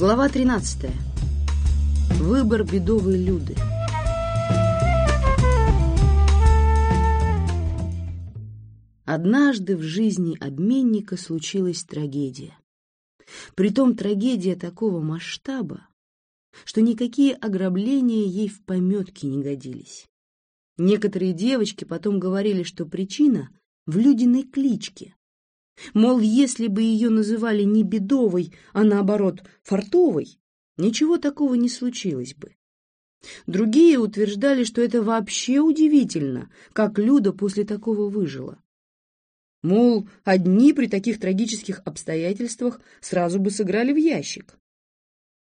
Глава 13. Выбор бедовой Люды. Однажды в жизни обменника случилась трагедия. Притом трагедия такого масштаба, что никакие ограбления ей в пометке не годились. Некоторые девочки потом говорили, что причина в Людиной кличке. Мол, если бы ее называли не Бедовой, а наоборот Фартовой, ничего такого не случилось бы. Другие утверждали, что это вообще удивительно, как Люда после такого выжила. Мол, одни при таких трагических обстоятельствах сразу бы сыграли в ящик.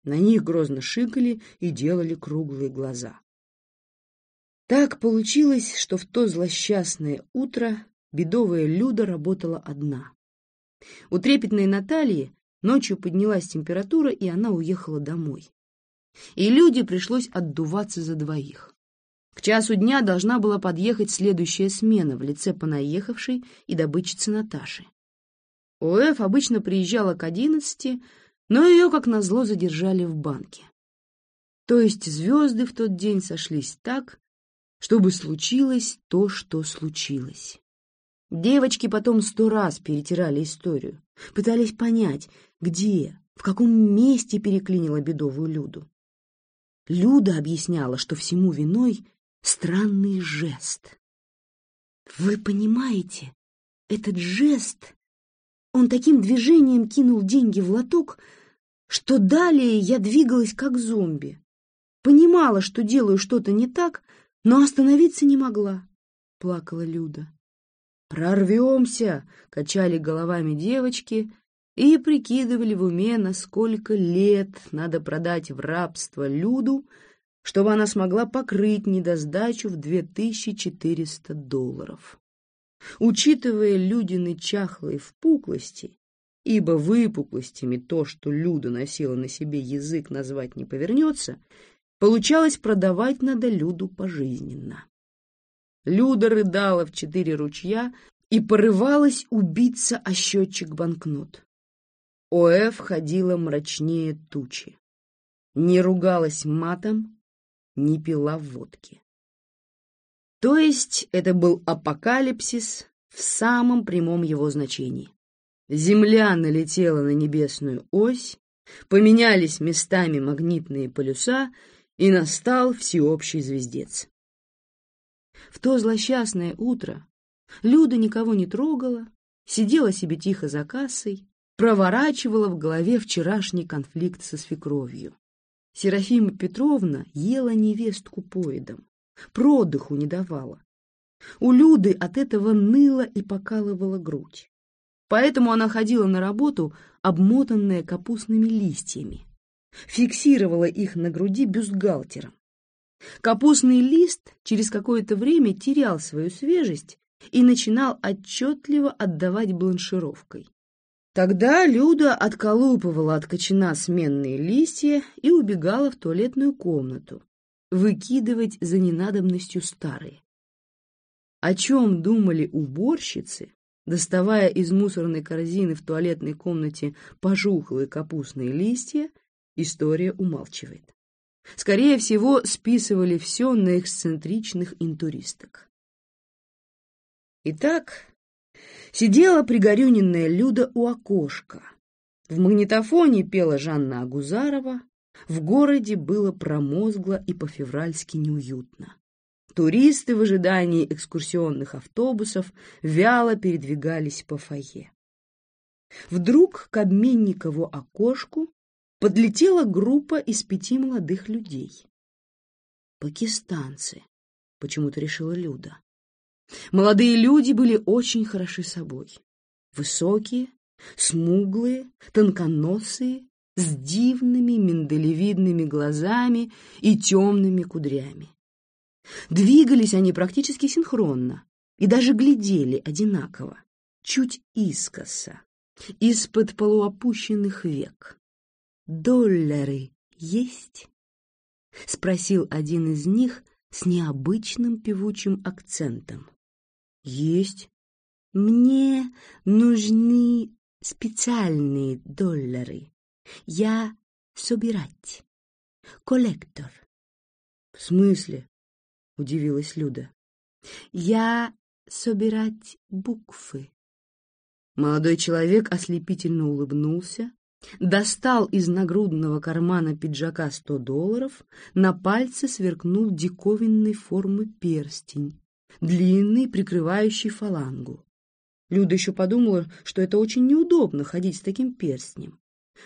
На них грозно шикали и делали круглые глаза. Так получилось, что в то злосчастное утро бедовая Люда работала одна. У трепетной Натальи ночью поднялась температура, и она уехала домой. И Люде пришлось отдуваться за двоих. К часу дня должна была подъехать следующая смена в лице понаехавшей и добытчицы Наташи. ОФ обычно приезжала к одиннадцати, но ее, как назло, задержали в банке. То есть звезды в тот день сошлись так, чтобы случилось то, что случилось. Девочки потом сто раз перетирали историю, пытались понять, где, в каком месте переклинила бедовую Люду. Люда объясняла, что всему виной странный жест. Вы понимаете, этот жест, он таким движением кинул деньги в лоток, что далее я двигалась как зомби. Понимала, что делаю что-то не так, но остановиться не могла, — плакала Люда. «Прорвемся!» — качали головами девочки и прикидывали в уме, на сколько лет надо продать в рабство Люду, чтобы она смогла покрыть недосдачу в 2400 долларов. Учитывая Людины чахлые впуклости, ибо выпуклостями то, что Люда носила на себе язык, назвать не повернется, получалось продавать надо Люду пожизненно. Люда рыдала в четыре ручья и порывалась убиться о счетчик банкнот. ОФ ходила мрачнее тучи. Не ругалась матом, не пила водки. То есть это был апокалипсис в самом прямом его значении. Земля налетела на небесную ось, поменялись местами магнитные полюса, и настал всеобщий звездец. В то злосчастное утро Люда никого не трогала, сидела себе тихо за кассой, проворачивала в голове вчерашний конфликт со свекровью. Серафима Петровна ела невестку поедом, продыху не давала. У Люды от этого ныла и покалывала грудь. Поэтому она ходила на работу, обмотанная капустными листьями, фиксировала их на груди бюстгальтером. Капустный лист через какое-то время терял свою свежесть и начинал отчетливо отдавать бланшировкой. Тогда Люда отколупывала от кочана сменные листья и убегала в туалетную комнату, выкидывать за ненадобностью старые. О чем думали уборщицы, доставая из мусорной корзины в туалетной комнате пожухлые капустные листья, история умалчивает. Скорее всего, списывали все на эксцентричных интуристок. Итак, Сидела пригорюненная Люда у окошка. В магнитофоне пела Жанна Агузарова. В городе было промозгло и по-февральски неуютно. Туристы в ожидании экскурсионных автобусов вяло передвигались по фойе. Вдруг к обменникову окошку подлетела группа из пяти молодых людей. «Пакистанцы», — почему-то решила Люда. Молодые люди были очень хороши собой. Высокие, смуглые, тонконосые, с дивными миндалевидными глазами и темными кудрями. Двигались они практически синхронно и даже глядели одинаково, чуть искоса, из-под полуопущенных век. «Доллары есть?» — спросил один из них с необычным певучим акцентом. Есть. Мне нужны специальные доллары. Я собирать. Коллектор. В смысле? Удивилась Люда. Я собирать буквы. Молодой человек ослепительно улыбнулся, достал из нагрудного кармана пиджака сто долларов, на пальце сверкнул диковинной формы перстень, длинный, прикрывающий фалангу. Люда еще подумала, что это очень неудобно ходить с таким перстнем.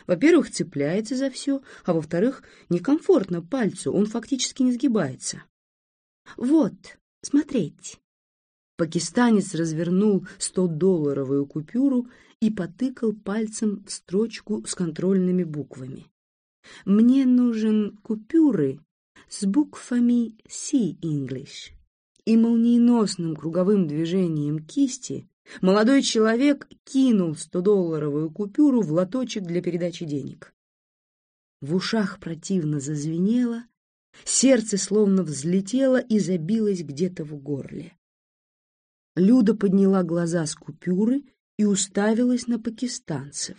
Во-первых, цепляется за все, а во-вторых, некомфортно пальцу, он фактически не сгибается. «Вот, смотреть!» Пакистанец развернул 100-долларовую купюру и потыкал пальцем в строчку с контрольными буквами. «Мне нужен купюры с буквами C English». И молниеносным круговым движением кисти молодой человек кинул 100-долларовую купюру в лоточек для передачи денег. В ушах противно зазвенело, сердце словно взлетело и забилось где-то в горле. Люда подняла глаза с купюры и уставилась на пакистанцев.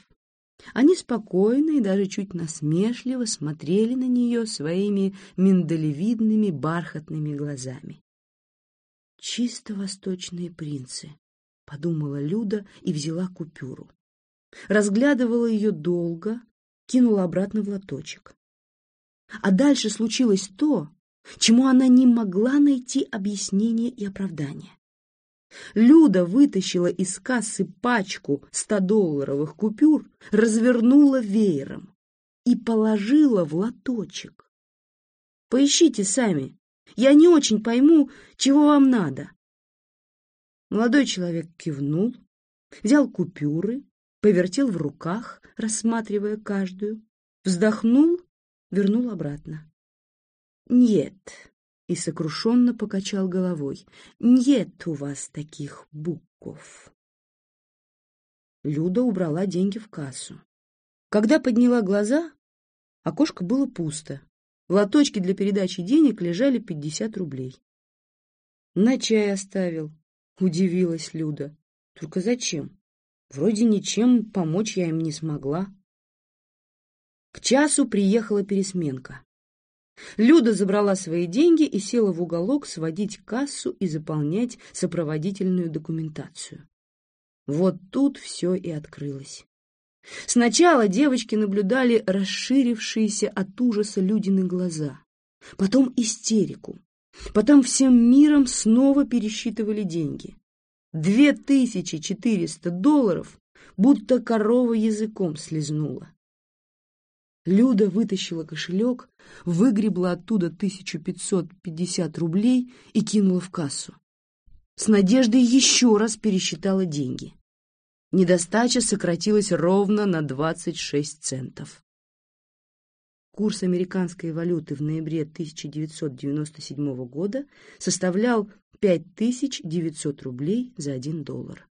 Они спокойно и даже чуть насмешливо смотрели на нее своими миндалевидными бархатными глазами. «Чисто восточные принцы», — подумала Люда и взяла купюру. Разглядывала ее долго, кинула обратно в лоточек. А дальше случилось то, чему она не могла найти объяснение и оправдание. Люда вытащила из кассы пачку 100-долларовых купюр, развернула веером и положила в лоточек. «Поищите сами. Я не очень пойму, чего вам надо». Молодой человек кивнул, взял купюры, повертел в руках, рассматривая каждую, вздохнул, вернул обратно. «Нет, и сокрушенно покачал головой. «Нет у вас таких букв». Люда убрала деньги в кассу. Когда подняла глаза, окошко было пусто. В лоточке для передачи денег лежали пятьдесят рублей. «На чай оставил», — удивилась Люда. «Только зачем? Вроде ничем помочь я им не смогла». К часу приехала пересменка. Люда забрала свои деньги и села в уголок сводить кассу и заполнять сопроводительную документацию. Вот тут все и открылось. Сначала девочки наблюдали расширившиеся от ужаса Людины глаза, потом истерику, потом всем миром снова пересчитывали деньги. Две тысячи четыреста долларов будто корова языком слезнула. Люда вытащила кошелек, выгребла оттуда 1550 рублей и кинула в кассу. С надеждой еще раз пересчитала деньги. Недостача сократилась ровно на 26 центов. Курс американской валюты в ноябре 1997 года составлял 5900 рублей за 1 доллар.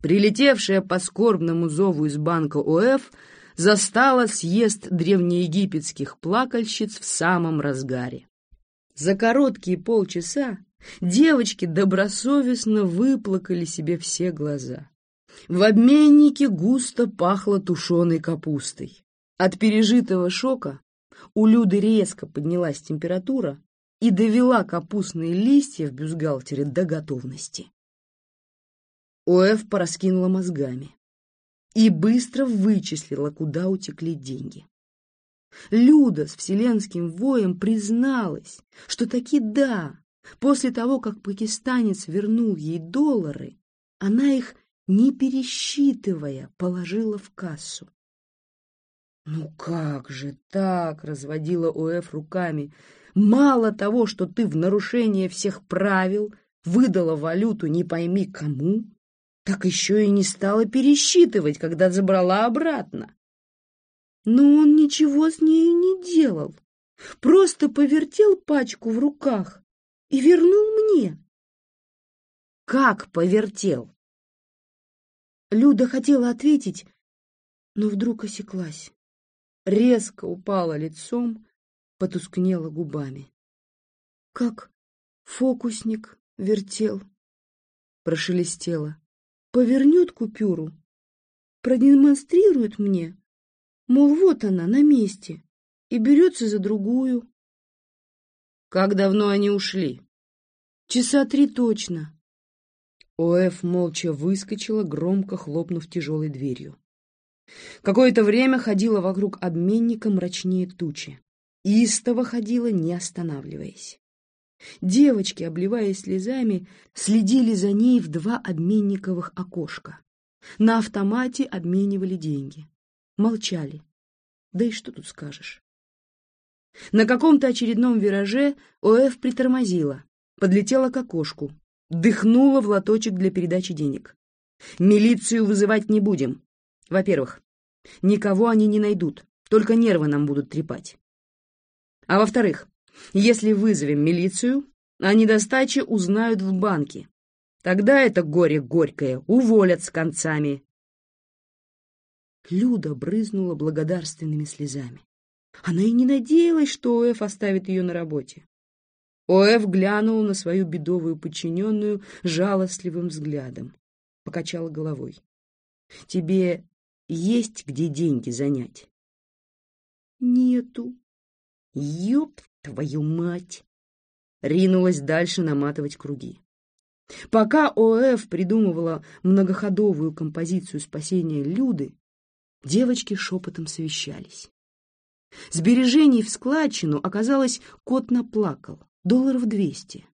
Прилетевшая по скорбному зову из банка ОФ застала съезд древнеегипетских плакальщиц в самом разгаре. За короткие полчаса девочки добросовестно выплакали себе все глаза. В обменнике густо пахло тушеной капустой. От пережитого шока у Люды резко поднялась температура и довела капустные листья в бюстгальтере до готовности. Оэф пораскинула мозгами и быстро вычислила, куда утекли деньги. Люда с вселенским воем призналась, что таки да, после того, как пакистанец вернул ей доллары, она их, не пересчитывая, положила в кассу. «Ну как же так?» — разводила ОФ руками. «Мало того, что ты в нарушение всех правил выдала валюту не пойми кому, так еще и не стала пересчитывать, когда забрала обратно. Но он ничего с ней не делал, просто повертел пачку в руках и вернул мне. Как повертел? Люда хотела ответить, но вдруг осеклась. Резко упала лицом, потускнела губами. Как фокусник вертел, прошелестела повернет купюру, продемонстрирует мне, Мол, вот она, на месте, и берется за другую. Как давно они ушли? Часа три точно. Оэф молча выскочила, громко хлопнув тяжелой дверью. Какое-то время ходила вокруг обменника мрачнее тучи. Истово ходила, не останавливаясь. Девочки, обливаясь слезами, следили за ней в два обменниковых окошка. На автомате обменивали деньги. Молчали. Да и что тут скажешь? На каком-то очередном вираже ОФ притормозила, подлетела к окошку, дыхнула в лоточек для передачи денег. Милицию вызывать не будем. Во-первых, никого они не найдут, только нервы нам будут трепать. А во-вторых, если вызовем милицию, о недостаче узнают в банке. Тогда это горе горькое уволят с концами. Люда брызнула благодарственными слезами. Она и не надеялась, что ОФ оставит ее на работе. ОФ глянул на свою бедовую подчиненную жалостливым взглядом. Покачала головой. «Тебе есть где деньги занять?» «Нету». «Ёб твою мать!» Ринулась дальше наматывать круги. Пока ОФ придумывала многоходовую композицию спасения Люды, девочки шепотом совещались. Сбережений в складчину оказалось кот наплакал, долларов двести.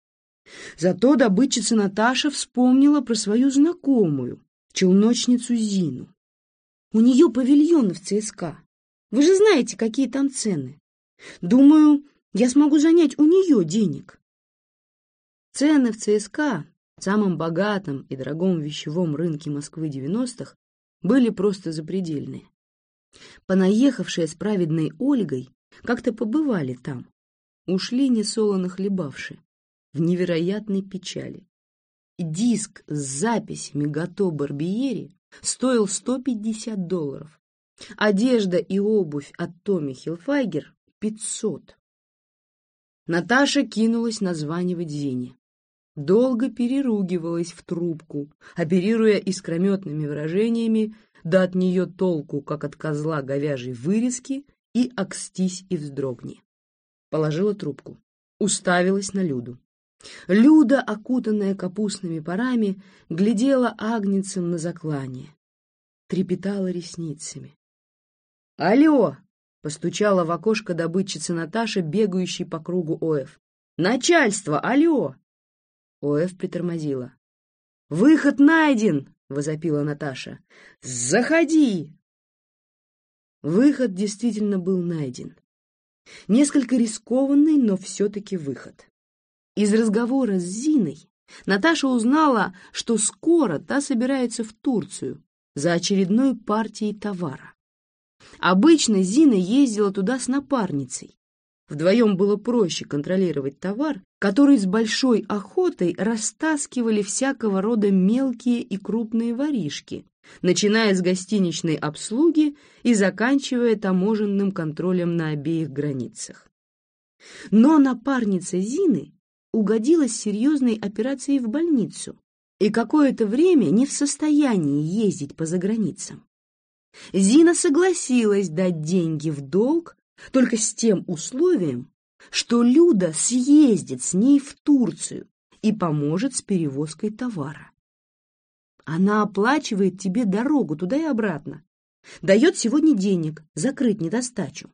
Зато добытчица Наташа вспомнила про свою знакомую, челночницу Зину. У нее павильон в ЦСКА. Вы же знаете, какие там цены. Думаю, я смогу занять у нее денег. Цены в ЦСКА, самом богатом и дорогом вещевом рынке Москвы 90-х, были просто запредельные. Понаехавшие с праведной Ольгой как-то побывали там, ушли несолоно хлебавши, в невероятной печали. Диск с записями «Гато Барбиери» стоил 150 долларов, одежда и обувь от Томми Хилфайгер — 500. Наташа кинулась названивать Зине. Долго переругивалась в трубку, оперируя искрометными выражениями да от нее толку, как от козла говяжьей вырезки, и окстись и вздрогни. Положила трубку, уставилась на Люду. Люда, окутанная капустными парами, глядела агнецем на заклание, трепетала ресницами. «Алло!» — постучала в окошко добытчица Наташа, бегающей по кругу ОФ. «Начальство! Алло!» ОФ притормозила. «Выход найден!» — возопила Наташа. «Заходи!» Выход действительно был найден. Несколько рискованный, но все-таки выход. Из разговора с Зиной Наташа узнала, что скоро та собирается в Турцию за очередной партией товара. Обычно Зина ездила туда с напарницей, Вдвоем было проще контролировать товар, который с большой охотой растаскивали всякого рода мелкие и крупные воришки, начиная с гостиничной обслуги и заканчивая таможенным контролем на обеих границах. Но напарница Зины угодилась серьезной операцией в больницу и какое-то время не в состоянии ездить по заграницам. Зина согласилась дать деньги в долг только с тем условием, что Люда съездит с ней в Турцию и поможет с перевозкой товара. Она оплачивает тебе дорогу туда и обратно, дает сегодня денег закрыть недостачу.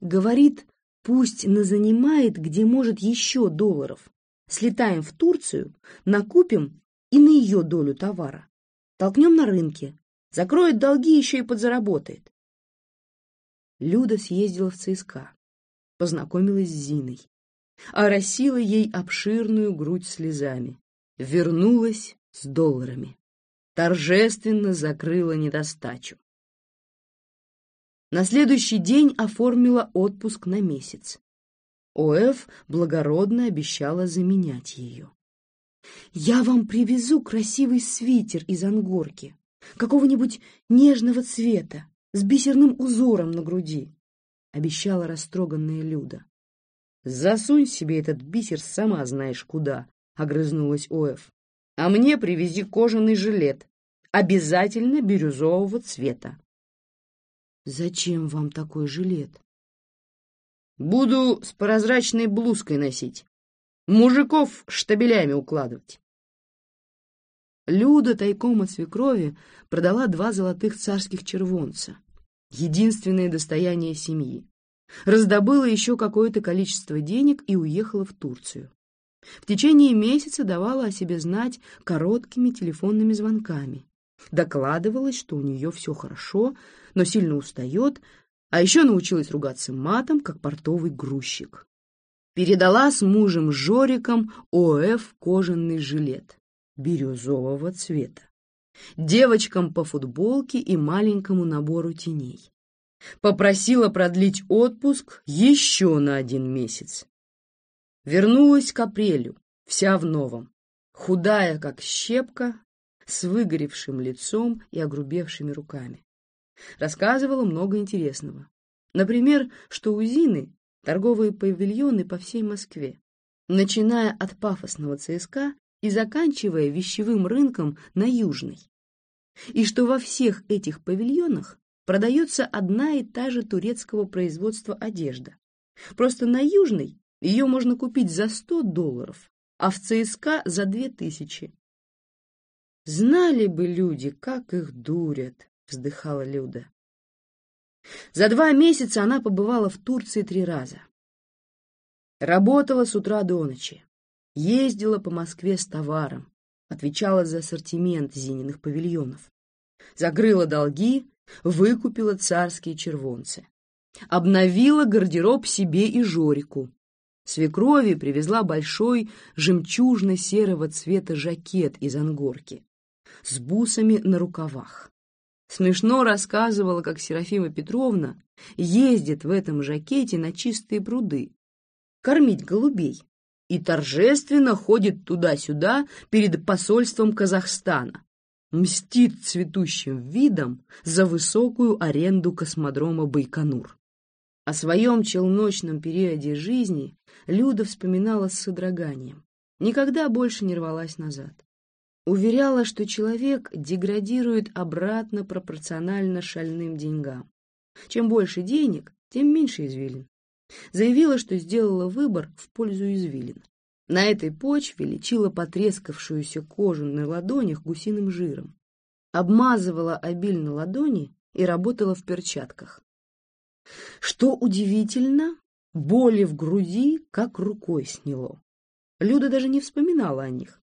Говорит, пусть назанимает, где может еще долларов. Слетаем в Турцию, накупим и на ее долю товара. Толкнем на рынке, закроет долги еще и подзаработает. Люда съездила в ЦСКА, познакомилась с Зиной, оросила ей обширную грудь слезами, вернулась с долларами, торжественно закрыла недостачу. На следующий день оформила отпуск на месяц. ОФ благородно обещала заменять ее. «Я вам привезу красивый свитер из ангорки, какого-нибудь нежного цвета, с бисерным узором на груди, — обещала растроганная Люда. — Засунь себе этот бисер сама знаешь куда, — огрызнулась Оэф. — А мне привези кожаный жилет, обязательно бирюзового цвета. Зачем вам такой жилет? Буду с прозрачной блузкой носить. Мужиков штабелями укладывать. Люда тайком от свекрови продала два золотых царских червонца, единственное достояние семьи. Раздобыла еще какое-то количество денег и уехала в Турцию. В течение месяца давала о себе знать короткими телефонными звонками. Докладывалась, что у нее все хорошо, но сильно устает, а еще научилась ругаться матом, как портовый грузчик. Передала с мужем Жориком ОФ кожаный жилет бирюзового цвета, девочкам по футболке и маленькому набору теней. Попросила продлить отпуск еще на один месяц. Вернулась к апрелю, вся в новом, худая, как щепка, с выгоревшим лицом и огрубевшими руками. Рассказывала много интересного. Например, что у Зины торговые павильоны по всей Москве, начиная от пафосного ЦСКА и заканчивая вещевым рынком на Южной. И что во всех этих павильонах продается одна и та же турецкого производства одежда. Просто на Южной ее можно купить за 100 долларов, а в ЦСКА за 2000. Знали бы люди, как их дурят, вздыхала Люда. За два месяца она побывала в Турции три раза. Работала с утра до ночи. Ездила по Москве с товаром, отвечала за ассортимент Зининых павильонов. Закрыла долги, выкупила царские червонцы. Обновила гардероб себе и Жорику. Свекрови привезла большой жемчужно-серого цвета жакет из ангорки с бусами на рукавах. Смешно рассказывала, как Серафима Петровна ездит в этом жакете на чистые пруды, кормить голубей и торжественно ходит туда-сюда перед посольством Казахстана, мстит цветущим видом за высокую аренду космодрома Байконур. О своем челночном периоде жизни Люда вспоминала с содроганием, никогда больше не рвалась назад. Уверяла, что человек деградирует обратно пропорционально шальным деньгам. Чем больше денег, тем меньше извилин заявила, что сделала выбор в пользу извилин. На этой почве лечила потрескавшуюся кожу на ладонях гусиным жиром, обмазывала обильно ладони и работала в перчатках. Что удивительно, боли в груди как рукой сняло. Люда даже не вспоминала о них.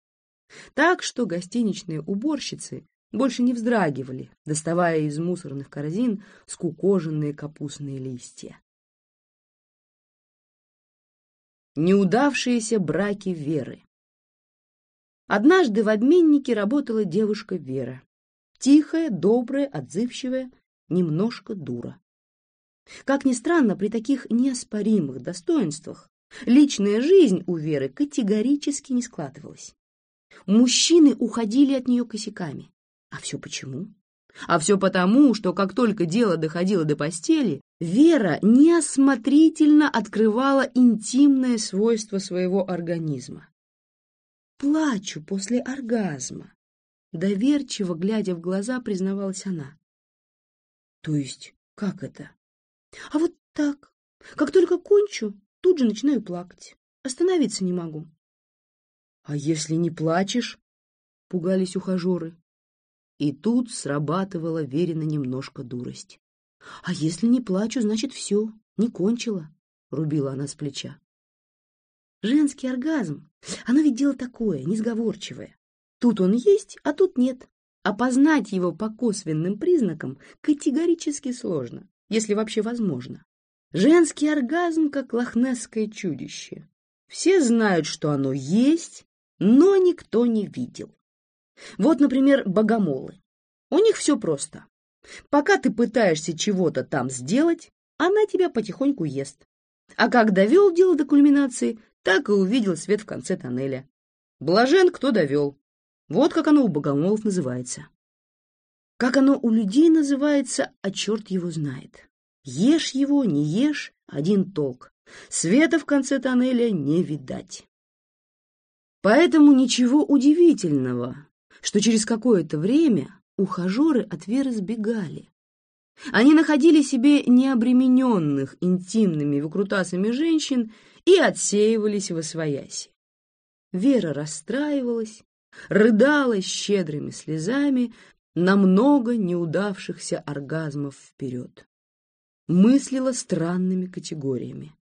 Так что гостиничные уборщицы больше не вздрагивали, доставая из мусорных корзин скукоженные капустные листья. Неудавшиеся браки Веры. Однажды в обменнике работала девушка Вера. Тихая, добрая, отзывчивая, немножко дура. Как ни странно, при таких неоспоримых достоинствах личная жизнь у Веры категорически не складывалась. Мужчины уходили от нее косяками. А все почему? А все потому, что как только дело доходило до постели, Вера неосмотрительно открывала интимное свойство своего организма. «Плачу после оргазма», — доверчиво, глядя в глаза, признавалась она. «То есть как это?» «А вот так. Как только кончу, тут же начинаю плакать. Остановиться не могу». «А если не плачешь?» — пугались ухажеры. И тут срабатывала Верина немножко дурость. «А если не плачу, значит, все, не кончила», — рубила она с плеча. Женский оргазм, оно ведь дело такое, несговорчивое. Тут он есть, а тут нет. Опознать его по косвенным признакам категорически сложно, если вообще возможно. Женский оргазм, как лохнесское чудище. Все знают, что оно есть, но никто не видел. Вот, например, богомолы. У них все просто. Пока ты пытаешься чего-то там сделать, она тебя потихоньку ест. А как довел дело до кульминации, так и увидел свет в конце тоннеля. Блажен, кто довел. Вот как оно у богомолов называется. Как оно у людей называется, а черт его знает. Ешь его, не ешь, один толк. Света в конце тоннеля не видать. Поэтому ничего удивительного, что через какое-то время ухажеры от Веры сбегали. Они находили себе необремененных интимными выкрутасами женщин и отсеивались в освояси. Вера расстраивалась, рыдала щедрыми слезами на много неудавшихся оргазмов вперед. Мыслила странными категориями.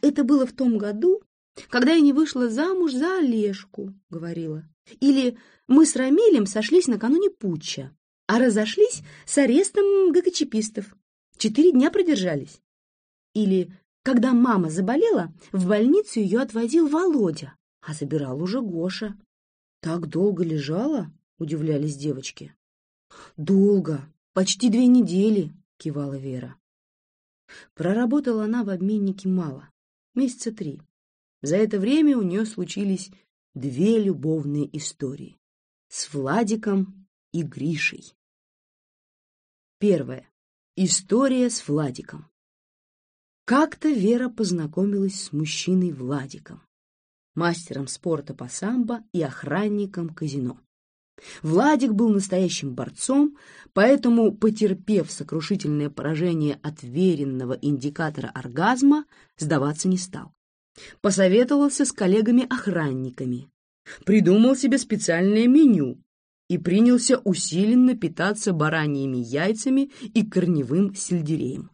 «Это было в том году, когда я не вышла замуж за Олежку», — говорила. «Или мы с Рамилем сошлись накануне путча, а разошлись с арестом ГКЧПистов. Четыре дня продержались». Или когда мама заболела, в больницу ее отвозил Володя, а забирал уже Гоша. «Так долго лежала?» — удивлялись девочки. «Долго, почти две недели», — кивала Вера. Проработала она в обменнике мало, месяца три. За это время у нее случились две любовные истории с Владиком и Гришей. Первая. История с Владиком. Как-то Вера познакомилась с мужчиной Владиком мастером спорта по самбо и охранником казино. Владик был настоящим борцом, поэтому, потерпев сокрушительное поражение от веренного индикатора оргазма, сдаваться не стал. Посоветовался с коллегами-охранниками, придумал себе специальное меню и принялся усиленно питаться бараньими яйцами и корневым сельдереем.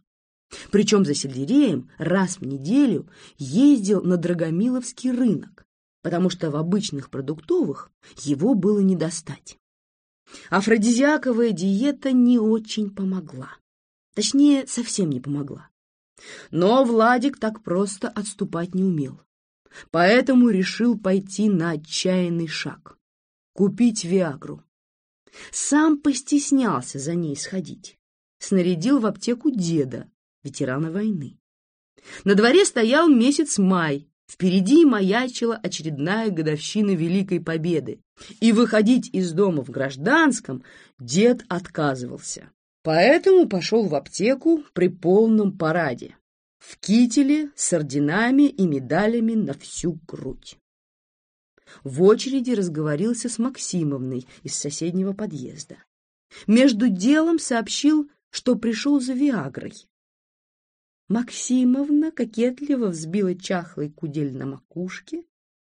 Причем за сельдереем раз в неделю ездил на Драгомиловский рынок, потому что в обычных продуктовых его было не достать. Афродизиаковая диета не очень помогла. Точнее, совсем не помогла. Но Владик так просто отступать не умел. Поэтому решил пойти на отчаянный шаг — купить Виагру. Сам постеснялся за ней сходить. Снарядил в аптеку деда, ветерана войны. На дворе стоял месяц май, впереди маячила очередная годовщина Великой Победы, и выходить из дома в гражданском дед отказывался. Поэтому пошел в аптеку при полном параде, в кителе с орденами и медалями на всю грудь. В очереди разговорился с Максимовной из соседнего подъезда. Между делом сообщил, что пришел за Виагрой, Максимовна кокетливо взбила чахлый кудель на макушке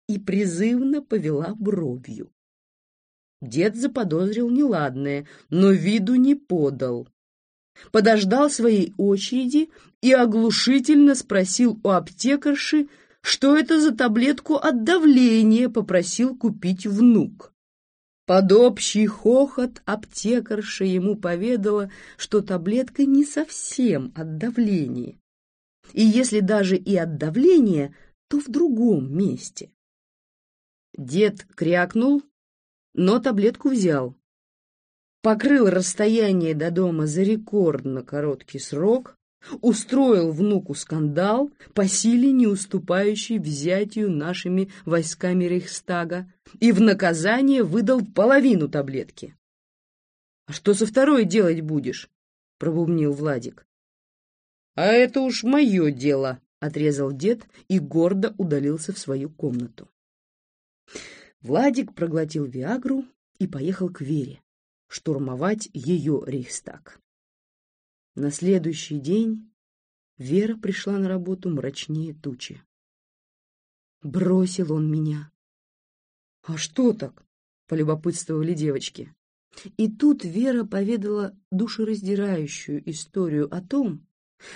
и призывно повела бровью. Дед заподозрил неладное, но виду не подал. Подождал своей очереди и оглушительно спросил у аптекарши, что это за таблетку от давления попросил купить внук. Под общий хохот аптекарша ему поведала, что таблетка не совсем от давления. И если даже и от давления, то в другом месте. Дед крякнул, но таблетку взял. Покрыл расстояние до дома за рекордно короткий срок, устроил внуку скандал, по силе не уступающий взятию нашими войсками Рейхстага, и в наказание выдал половину таблетки. — А что со второй делать будешь? — пробубнил Владик. — А это уж мое дело, — отрезал дед и гордо удалился в свою комнату. Владик проглотил Виагру и поехал к Вере штурмовать ее Рейхстаг. На следующий день Вера пришла на работу мрачнее тучи. Бросил он меня. «А что так?» — полюбопытствовали девочки. И тут Вера поведала душераздирающую историю о том,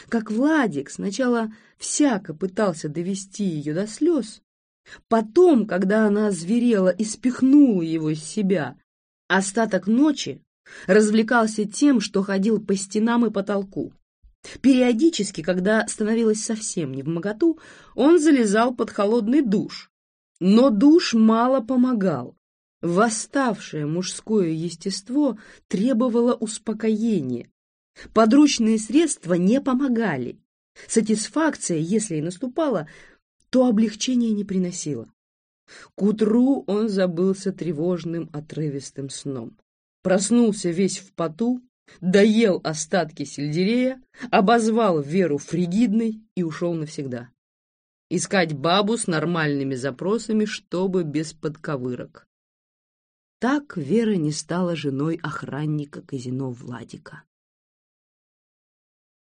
как Владик сначала всяко пытался довести ее до слез, потом, когда она озверела и спихнула его из себя, остаток ночи развлекался тем, что ходил по стенам и потолку. Периодически, когда становилось совсем не в моготу, он залезал под холодный душ. Но душ мало помогал. Восставшее мужское естество требовало успокоения. Подручные средства не помогали. Сатисфакция, если и наступала, то облегчения не приносила. К утру он забылся тревожным отрывистым сном проснулся весь в поту, доел остатки сельдерея, обозвал Веру фригидной и ушел навсегда. Искать бабу с нормальными запросами, чтобы без подковырок. Так Вера не стала женой охранника казино Владика.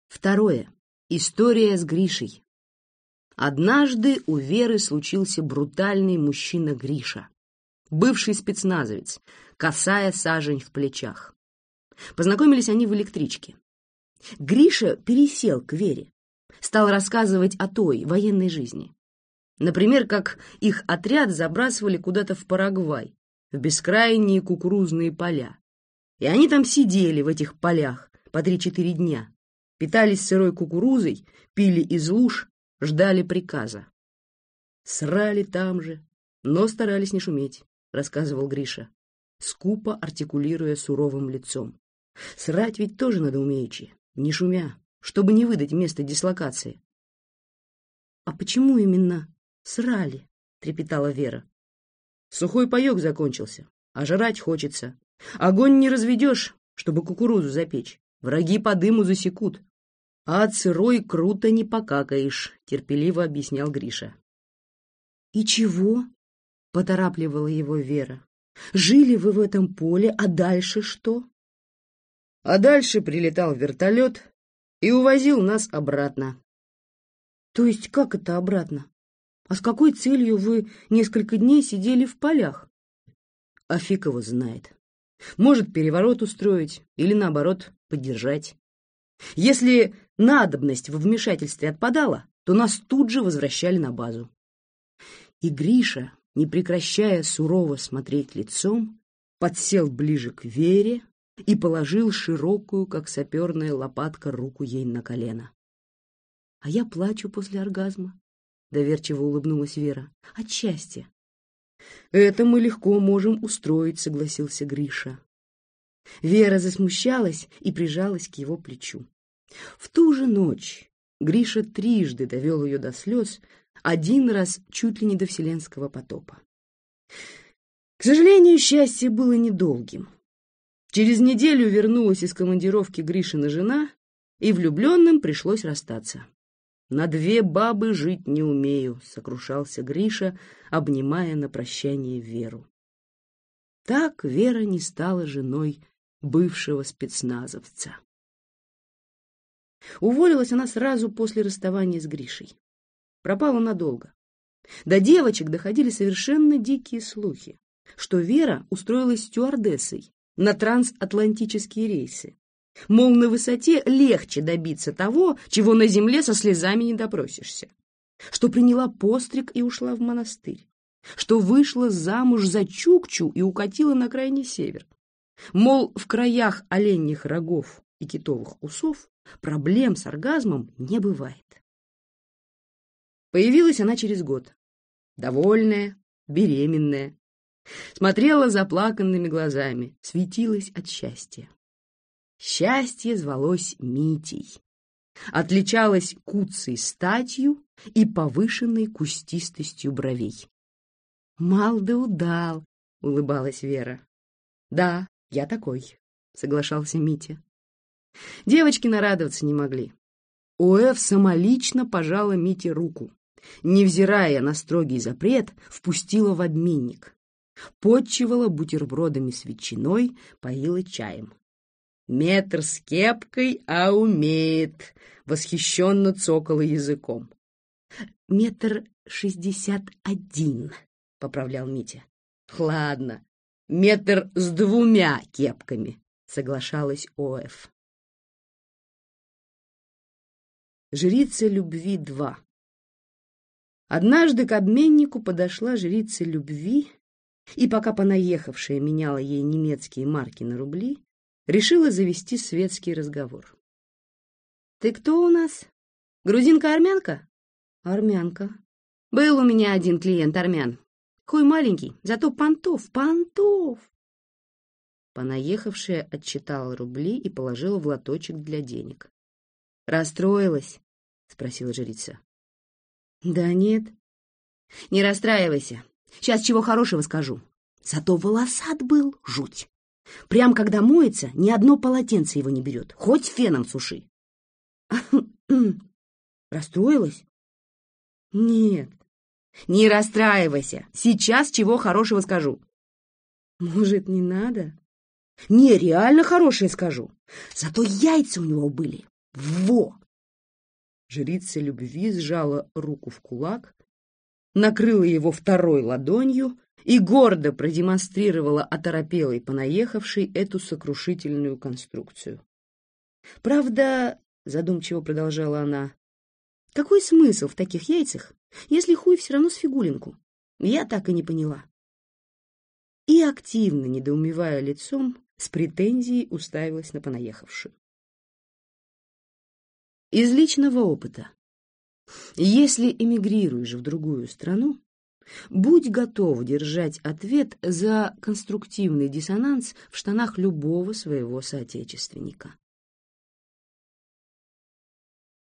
Второе. История с Гришей. Однажды у Веры случился брутальный мужчина Гриша, бывший спецназовец, косая сажень в плечах. Познакомились они в электричке. Гриша пересел к Вере, стал рассказывать о той военной жизни. Например, как их отряд забрасывали куда-то в Парагвай, в бескрайние кукурузные поля. И они там сидели в этих полях по три-четыре дня, питались сырой кукурузой, пили из луж, ждали приказа. Срали там же, но старались не шуметь, рассказывал Гриша, скупо артикулируя суровым лицом. Срать ведь тоже надо умеючи, не шумя, чтобы не выдать место дислокации. — А почему именно срали? — трепетала Вера. — Сухой паек закончился, а жрать хочется. Огонь не разведешь, чтобы кукурузу запечь. Враги по дыму засекут. А от сырой круто не покакаешь, — терпеливо объяснял Гриша. — И чего? — поторапливала его Вера. — Жили вы в этом поле, а дальше что? А дальше прилетал вертолет и увозил нас обратно. То есть как это обратно? А с какой целью вы несколько дней сидели в полях? А фиг его знает. Может, переворот устроить или, наоборот, поддержать. Если надобность в вмешательстве отпадала, то нас тут же возвращали на базу. И Гриша, не прекращая сурово смотреть лицом, подсел ближе к Вере, и положил широкую, как саперная лопатка, руку ей на колено. — А я плачу после оргазма, — доверчиво улыбнулась Вера, — от счастья. — Это мы легко можем устроить, — согласился Гриша. Вера засмущалась и прижалась к его плечу. В ту же ночь Гриша трижды довел ее до слез, один раз чуть ли не до вселенского потопа. К сожалению, счастье было недолгим. Через неделю вернулась из командировки Гришина жена, и влюбленным пришлось расстаться. «На две бабы жить не умею», — сокрушался Гриша, обнимая на прощание Веру. Так Вера не стала женой бывшего спецназовца. Уволилась она сразу после расставания с Гришей. Пропала надолго. До девочек доходили совершенно дикие слухи, что Вера устроилась стюардессой на трансатлантические рейсы. Мол, на высоте легче добиться того, чего на земле со слезами не допросишься. Что приняла постриг и ушла в монастырь. Что вышла замуж за Чукчу и укатила на крайний север. Мол, в краях оленьих рогов и китовых усов проблем с оргазмом не бывает. Появилась она через год. Довольная, беременная, смотрела заплаканными глазами, светилась от счастья. Счастье звалось Митей. Отличалось куцей статью и повышенной кустистостью бровей. «Мал да удал», — улыбалась Вера. «Да, я такой», — соглашался Митя. Девочки нарадоваться не могли. ОФ самолично пожала Мите руку. Невзирая на строгий запрет, впустила в обменник подчивала бутербродами с ветчиной, поила чаем. «Метр с кепкой, а умеет!» — восхищенно цокала языком. «Метр шестьдесят один», — поправлял Митя. «Ладно, метр с двумя кепками», — соглашалась ОФ. Жрица любви 2 Однажды к обменнику подошла жрица любви и пока понаехавшая меняла ей немецкие марки на рубли, решила завести светский разговор. «Ты кто у нас? Грузинка-армянка?» «Армянка». «Был у меня один клиент армян. Хуй маленький, зато понтов, понтов!» Понаехавшая отчитала рубли и положила в лоточек для денег. «Расстроилась?» — спросила жрица. «Да нет». «Не расстраивайся. Сейчас чего хорошего скажу. Зато волосат был жуть. Прям когда моется, ни одно полотенце его не берет, хоть феном суши. Расстроилась? Нет. Не расстраивайся. Сейчас чего хорошего скажу. Может, не надо? Не, реально хорошее скажу. Зато яйца у него были. Во! Жрица любви сжала руку в кулак, накрыла его второй ладонью и гордо продемонстрировала оторопелой понаехавшей эту сокрушительную конструкцию. «Правда, — задумчиво продолжала она, — какой смысл в таких яйцах, если хуй все равно с фигулинку? Я так и не поняла». И активно, недоумевая лицом, с претензией уставилась на понаехавшую. Из личного опыта. Если эмигрируешь в другую страну, будь готов держать ответ за конструктивный диссонанс в штанах любого своего соотечественника.